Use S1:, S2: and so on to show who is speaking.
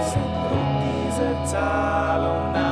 S1: sind und diese Zahlung